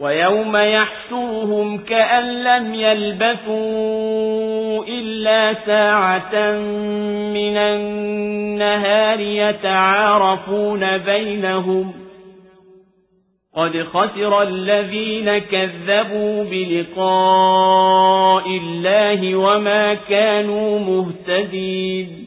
ويوم يحشرهم كأن لم يلبثوا إلا ساعة من النهار يتعارفون بينهم قد خسر الذين كذبوا بلقاء الله وما كانوا مهتدين